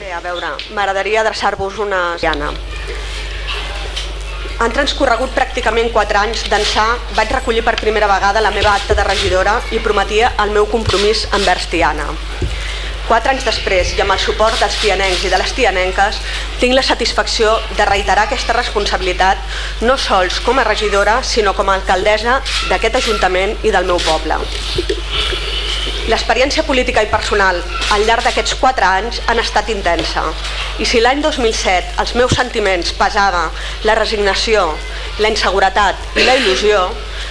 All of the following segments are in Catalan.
Bé, a veure, m'agradaria adreçar-vos una Diana. Han transcorregut pràcticament 4 anys d'ençà vaig recollir per primera vegada la meva acta de regidora i prometia el meu compromís envers Tiana. Quatre anys després, i amb el suport dels tianencs i de les tianenques, tinc la satisfacció de reiterar aquesta responsabilitat no sols com a regidora, sinó com a alcaldessa d'aquest Ajuntament i del meu poble. L'experiència política i personal al llarg d'aquests 4 anys han estat intensa i si l'any 2007 els meus sentiments pesava la resignació, la inseguretat i la il·lusió,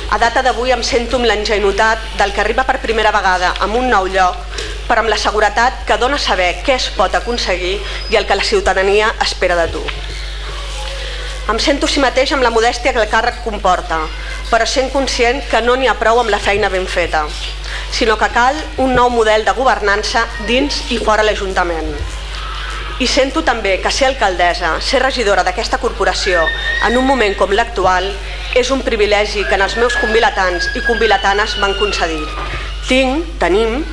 a data d'avui em sento amb la del que arriba per primera vegada en un nou lloc, però amb la seguretat que dona saber què es pot aconseguir i el que la ciutadania espera de tu. Em sento si mateix amb la modèstia que el càrrec comporta, però sent conscient que no n'hi ha prou amb la feina ben feta sinó que cal un nou model de governança dins i fora l'Ajuntament. I sento també que ser alcaldessa, ser regidora d'aquesta corporació en un moment com l'actual és un privilegi que en els meus convilatans i convilatanes m'han concedit. Tinc, tenim,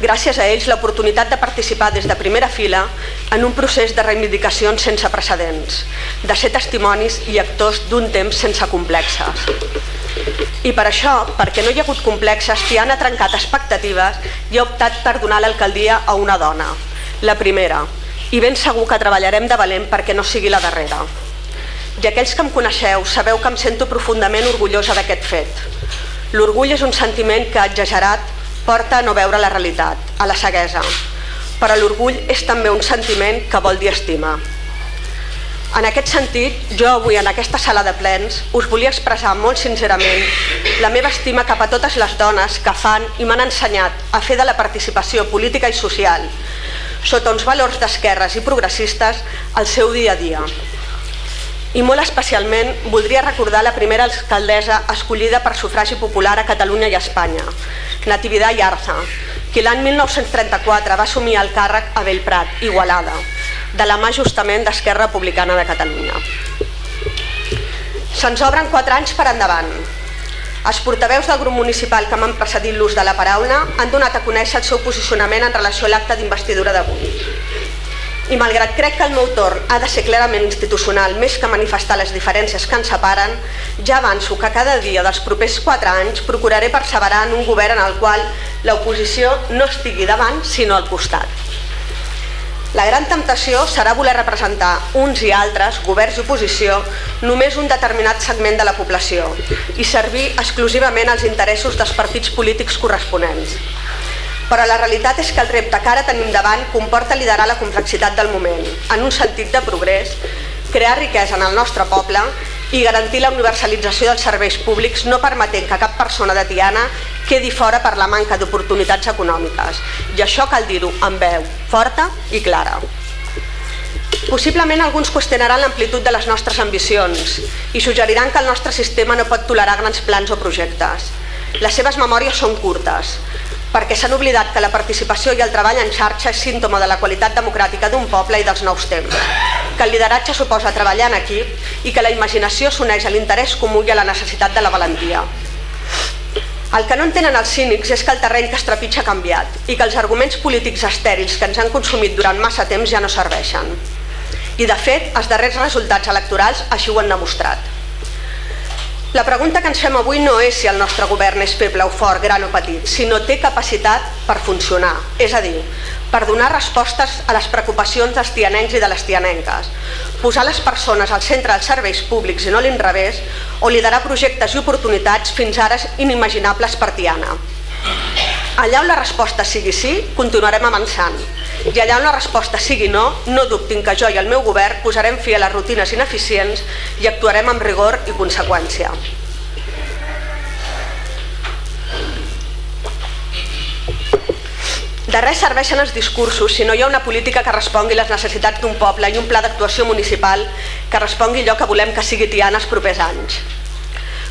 gràcies a ells l'oportunitat de participar des de primera fila en un procés de reivindicacions sense precedents, de ser testimonis i actors d'un temps sense complexes. I per això, perquè no hi ha hagut complexes, Tiana ha trencat expectatives i ha optat per donar l'alcaldia a una dona, la primera, i ben segur que treballarem de valent perquè no sigui la darrera. I aquells que em coneixeu sabeu que em sento profundament orgullosa d'aquest fet. L'orgull és un sentiment que, exagerat, porta a no veure la realitat, a la ceguesa. Però l'orgull és també un sentiment que vol dir estima. En aquest sentit, jo avui en aquesta sala de plens us volia expressar molt sincerament la meva estima cap a totes les dones que fan i m'han ensenyat a fer de la participació política i social sota uns valors d'esquerres i progressistes al seu dia a dia. I molt especialment voldria recordar la primera alcaldessa escollida per sufragi popular a Catalunya i a Espanya, Natividad Yarza, qui l'any 1934 va assumir el càrrec a Bellprat, Igualada, de la mà justament d'Esquerra Republicana de Catalunya. Se'ns obren quatre anys per endavant. Els portaveus del grup municipal que m'han precedit l'ús de la paraula han donat a conèixer el seu posicionament en relació a l'acte d'investidura d'avui. I malgrat crec que el meu torn ha de ser clarament institucional més que manifestar les diferències que ens separen, ja avanço que cada dia dels propers quatre anys procuraré perseverar en un govern en el qual l'oposició no estigui davant sinó al costat la gran temptació serà voler representar uns i altres, governs i oposició, només un determinat segment de la població i servir exclusivament als interessos dels partits polítics corresponents. Però la realitat és que el repte que ara tenim davant comporta liderar la complexitat del moment, en un sentit de progrés, crear riquesa en el nostre poble i garantir la universalització dels serveis públics no permetent que cap persona de Tiana quedi fora per la manca d'oportunitats econòmiques. I això cal dir-ho amb veu forta i clara. Possiblement alguns qüestionaran l'amplitud de les nostres ambicions i suggeriran que el nostre sistema no pot tolerar grans plans o projectes. Les seves memòries són curtes, perquè s'han oblidat que la participació i el treball en xarxa és símptoma de la qualitat democràtica d'un poble i dels nous temps, que el lideratge suposa treballar en equip i que la imaginació s'uneix a l'interès comú i a la necessitat de la valentia. El que no entenen els cínics és que el terreny que es trepitja ha canviat i que els arguments polítics estèrils que ens han consumit durant massa temps ja no serveixen. I de fet, els darrers resultats electorals així ho han demostrat. La pregunta que ens fem avui no és si el nostre govern és feble o fort, gran o petit, sinó té capacitat per funcionar, és a dir, per donar respostes a les preocupacions dels tianencs i de les tianenques, posar les persones al centre dels serveis públics i no l'inrevés, o liderar projectes i oportunitats fins ara inimaginables per Tiana. Allà on la resposta sigui sí, continuarem avançant. I allà on la resposta sigui no, no dubtin que jo i el meu govern posarem fi a les rutines ineficients i actuarem amb rigor i conseqüència. De res serveixen els discursos si no hi ha una política que respongui les necessitats d'un poble i un pla d'actuació municipal que respongui allò que volem que sigui Tiana els propers anys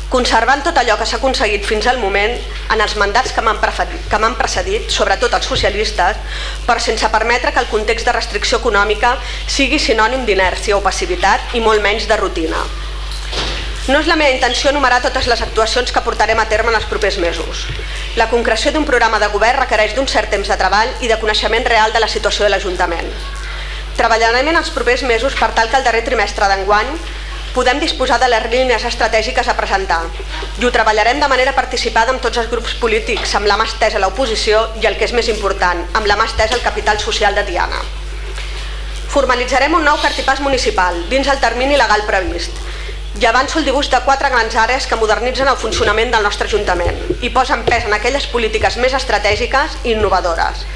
conservant tot allò que s'ha aconseguit fins al moment en els mandats que m'han precedit, sobretot els socialistes, però sense permetre que el context de restricció econòmica sigui sinònim d'inèrcia o passivitat i molt menys de rutina. No és la meva intenció enumerar totes les actuacions que portarem a terme en els propers mesos. La concreció d'un programa de govern requereix d'un cert temps de treball i de coneixement real de la situació de l'Ajuntament. Treballarem en els propers mesos per tal que el darrer trimestre d'enguany podem disposar de les línies estratègiques a presentar i ho treballarem de manera participada amb tots els grups polítics, amb la mà estesa a l'oposició i el que és més important, amb la mà estesa al capital social de Tiana. Formalitzarem un nou cartipàs municipal dins el termini legal previst i avanço el dibuix de quatre grans àrees que modernitzen el funcionament del nostre Ajuntament i posen pes en aquelles polítiques més estratègiques i innovadores.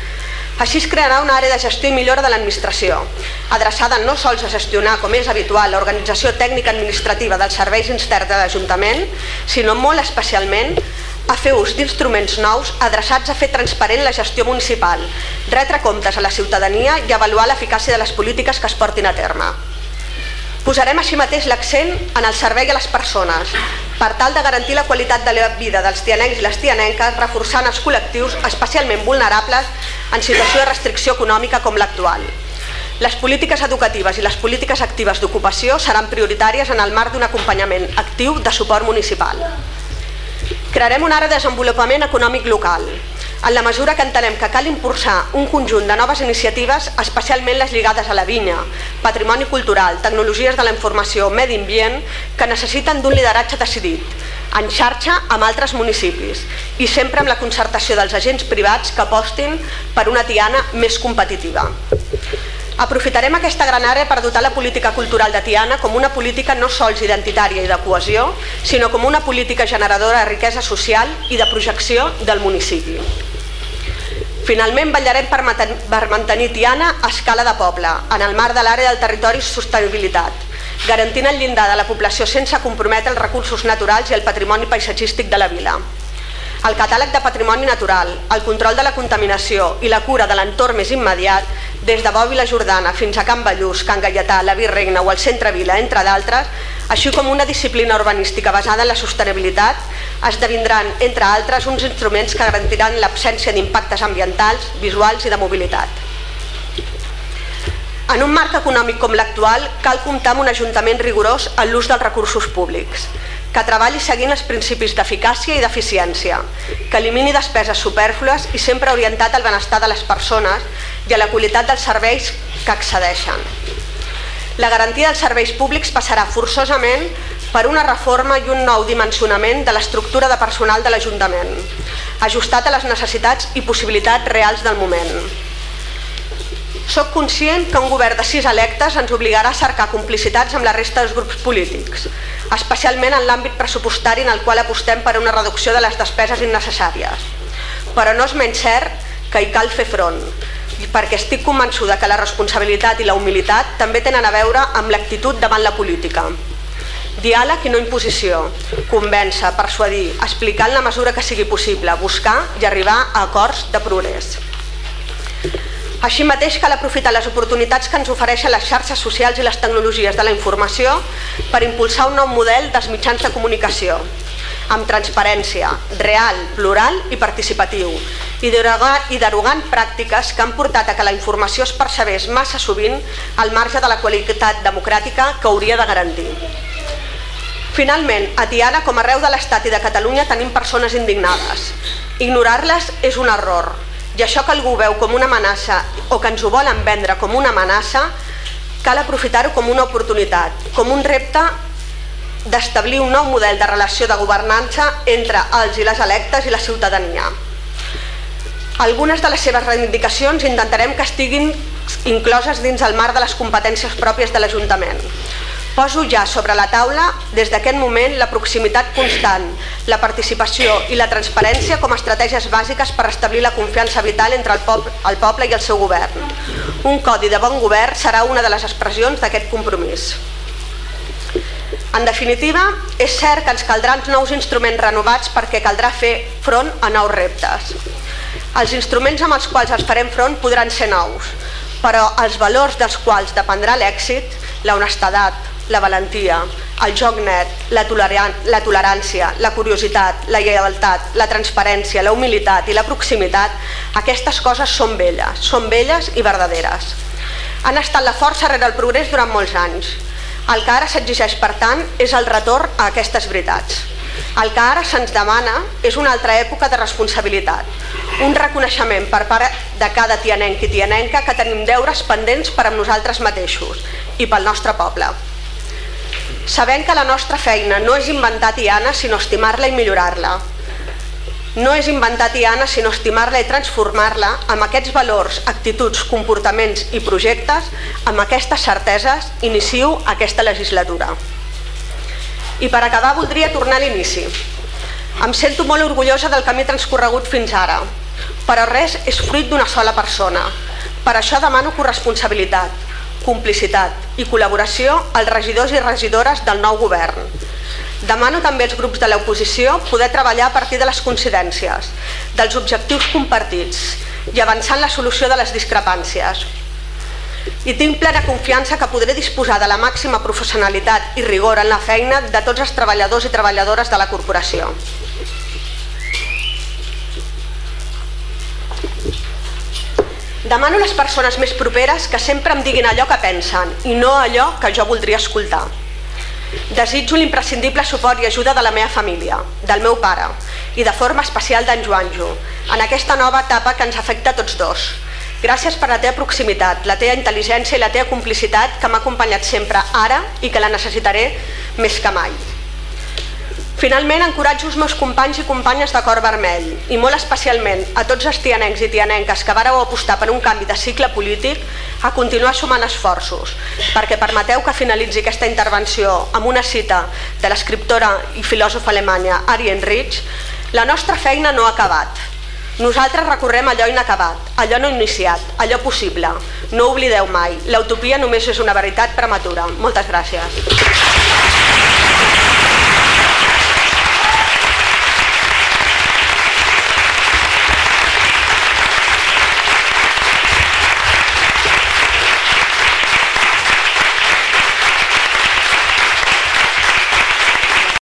Així es crearà una àrea de gestió i millora de l'administració, adreçada no sols a gestionar, com és habitual, l'organització tècnica administrativa dels serveis interns de l'Ajuntament, sinó molt especialment a fer ús d'instruments nous adreçats a fer transparent la gestió municipal, retre comptes a la ciutadania i avaluar l'eficàcia de les polítiques que es portin a terme. Posarem així mateix l'accent en el servei a les persones, per tal de garantir la qualitat de la vida dels tianencs i les tianenques, reforçant els col·lectius especialment vulnerables en situació de restricció econòmica com l'actual. Les polítiques educatives i les polítiques actives d'ocupació seran prioritàries en el marc d'un acompanyament actiu de suport municipal. Crearem una àrea de desenvolupament econòmic local, en la mesura que entenem que cal impulsar un conjunt de noves iniciatives, especialment les lligades a la vinya, patrimoni cultural, tecnologies de la informació, medi ambient, que necessiten d'un lideratge decidit, en xarxa amb altres municipis i sempre amb la concertació dels agents privats que apostin per una Tiana més competitiva. Aprofitarem aquesta gran àrea per dotar la política cultural de Tiana com una política no sols identitària i de cohesió, sinó com una política generadora de riquesa social i de projecció del municipi. Finalment, vetllarem per, per mantenir Tiana a escala de poble, en el marc de l'àrea del territori sostenibilitat, garantint el llindar de la població sense comprometre els recursos naturals i el patrimoni paisatgístic de la vila. El catàleg de patrimoni natural, el control de la contaminació i la cura de l'entorn més immediat, des de Bòbila Jordana fins a Can Ballús, Can Gaietà, la Virregna o el Centre Vila, entre d'altres, així com una disciplina urbanística basada en la sostenibilitat, esdevindran, entre altres, uns instruments que garantiran l'absència d'impactes ambientals, visuals i de mobilitat. En un marc econòmic com l'actual, cal comptar amb un ajuntament rigorós en l'ús dels recursos públics, que treballi seguint els principis d'eficàcia i d'eficiència, que elimini despeses superflues i sempre orientat al benestar de les persones i a la qualitat dels serveis que accedeixen. La garantia dels serveis públics passarà forçosament per una reforma i un nou dimensionament de l'estructura de personal de l'Ajuntament, ajustat a les necessitats i possibilitats reals del moment. Soc conscient que un govern de sis electes ens obligarà a cercar complicitats amb la resta dels grups polítics, especialment en l'àmbit pressupostari en el qual apostem per una reducció de les despeses innecessàries. Però no és menys cert que hi cal fer front, perquè estic convençuda que la responsabilitat i la humilitat també tenen a veure amb l'actitud davant la política. Diàleg i no imposició, convèncer, persuadir, explicar en la mesura que sigui possible, buscar i arribar a acords de progrés. Així mateix cal aprofitar les oportunitats que ens ofereixen les xarxes socials i les tecnologies de la informació per impulsar un nou model dels mitjans de comunicació, amb transparència, real, plural i participatiu, i derogant, pràctiques que han portat a que la informació es percebés massa sovint al marge de la qualitat democràtica que hauria de garantir. Finalment, a Tiana, com arreu de l'Estat i de Catalunya, tenim persones indignades. Ignorar-les és un error, i això que algú veu com una amenaça o que ens ho volen vendre com una amenaça, cal aprofitar-ho com una oportunitat, com un repte d'establir un nou model de relació de governança entre els i les electes i la ciutadania. Algunes de les seves reivindicacions intentarem que estiguin incloses dins el marc de les competències pròpies de l'Ajuntament. Poso ja sobre la taula, des d'aquest moment, la proximitat constant, la participació i la transparència com a estratègies bàsiques per establir la confiança vital entre el poble, el poble i el seu govern. Un codi de bon govern serà una de les expressions d'aquest compromís. En definitiva, és cert que ens caldran nous instruments renovats perquè caldrà fer front a nous reptes. Els instruments amb els quals els farem front podran ser nous, però els valors dels quals dependrà l'èxit, la honestedat, la valentia, el joc net, la, la tolerància, la curiositat, la lleialtat, la transparència, la humilitat i la proximitat, aquestes coses són velles, són velles i verdaderes. Han estat la força rere el progrés durant molts anys, el que ara s'exigeix, per tant, és el retorn a aquestes veritats. El que ara se'ns demana és una altra època de responsabilitat, un reconeixement per part de cada tianenc i tianenca que tenim deures pendents per amb nosaltres mateixos i pel nostre poble. Sabem que la nostra feina no és inventar Tiana, sinó estimar-la i millorar-la. No és inventar Tiana, sinó estimar-la i transformar-la amb aquests valors, actituds, comportaments i projectes, amb aquestes certeses, inicio aquesta legislatura. I per acabar voldria tornar a l'inici. Em sento molt orgullosa del camí transcorregut fins ara, però res és fruit d'una sola persona. Per això demano corresponsabilitat, complicitat i col·laboració als regidors i regidores del nou govern. Demano també als grups de l'oposició poder treballar a partir de les coincidències, dels objectius compartits i avançar en la solució de les discrepàncies. I tinc plena confiança que podré disposar de la màxima professionalitat i rigor en la feina de tots els treballadors i treballadores de la corporació. Demano a les persones més properes que sempre em diguin allò que pensen i no allò que jo voldria escoltar. Desitjo l'imprescindible suport i ajuda de la meva família, del meu pare i de forma especial d'en Joanjo, en aquesta nova etapa que ens afecta a tots dos. Gràcies per la teva proximitat, la teva intel·ligència i la teva complicitat que m'ha acompanyat sempre ara i que la necessitaré més que mai. Finalment, encoratjo els meus companys i companyes de cor vermell i molt especialment a tots els tianencs i tianenques que vareu apostar per un canvi de cicle polític a continuar sumant esforços perquè permeteu que finalitzi aquesta intervenció amb una cita de l'escriptora i filòsofa alemanya Arjen Rich la nostra feina no ha acabat nosaltres recorrem allò inacabat, allò no iniciat, allò possible. No oblideu mai, l'utopia només és una veritat prematura. Moltes gràcies.